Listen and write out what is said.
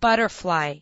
butterfly.